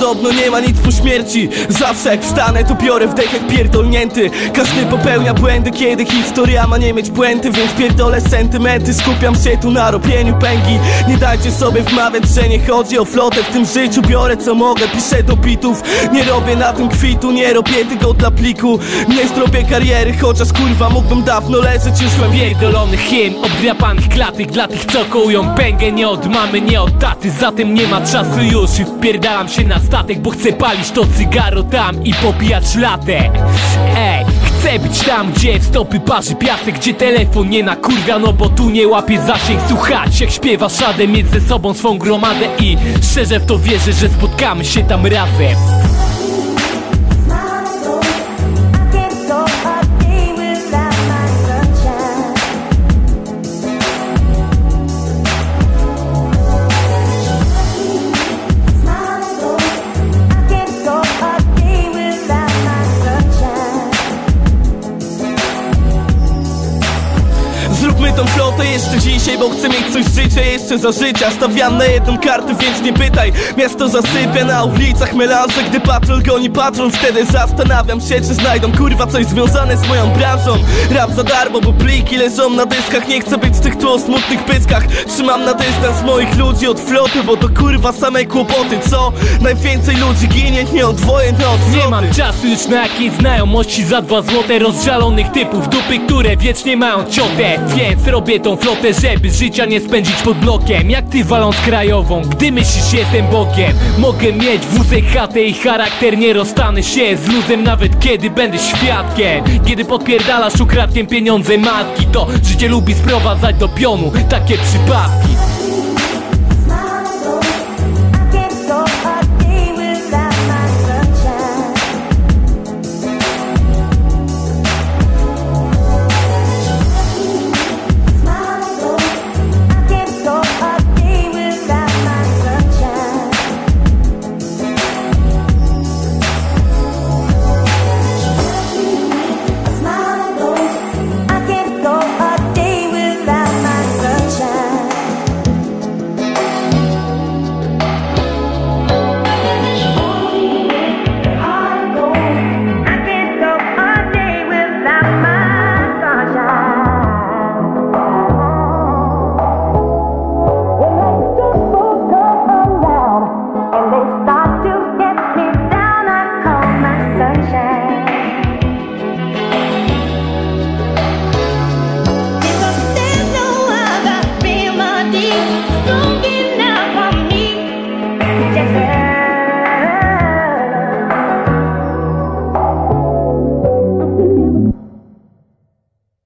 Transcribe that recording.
Podobno nie ma nic po śmierci. Zawsze jak wstanę to biorę wdech jak pierdolnięty. Każdy popełnia błędy kiedy historia ma nie mieć błędy Więc pierdolę sentymenty. Skupiam się tu na robieniu pęgi. Nie dajcie sobie wmawiać, że nie chodzi o flotę W tym życiu. Biorę co mogę, piszę do bitów. Nie robię na tym kwitu, nie robię tego dla pliku. Nie zrobię kariery, chociaż kurwa mógłbym dawno leżeć już w Pierdolony hymn obdrapanych klatek Dla tych co kołują pęgę. Nie od mamy, nie od taty Zatem nie ma czasu już. I wpierdalam się na statek Bo chcę palić to cygaro tam i popijać latę Ej, chcę być tam gdzie w stopy parzy piasek Gdzie telefon nie nakurwia no bo tu nie łapie zasięg. Słuchać jak śpiewa szadę Mieć ze sobą swą gromadę I szczerze w to wierzę, że spotkamy się tam razem jeszcze dzisiaj, bo chcę mieć coś z życia jeszcze za życia. Stawiam na jedną kartę, więc nie pytaj. Miasto zasypia na ulicach melanże. Gdy patrol goni patrol, wtedy zastanawiam się Czy znajdą kurwa coś związane z moją branżą. Rap za darmo, bo pliki leżą na dyskach. Nie chcę być z tych tu o smutnych pyskach. Trzymam na dystans moich ludzi od floty Bo to kurwa same kłopoty, co? Najwięcej ludzi ginie, nie od wojen, nie od Nie mam czasu już na jakieś znajomości za dwa złote Rozżalonych typów dupy, które wiecznie mają ciotę. Więc robię tą flotę, żeby życia nie spędzić pod blokiem. Jak ty waląc krajową, gdy myślisz jestem Bogiem Mogę mieć wózek, chatę i charakter Nie rozstanę się z luzem nawet kiedy będę świadkiem. Kiedy podpierdalasz ukradkiem pieniądze matki To życie lubi sprowadzać do pionu takie przypadki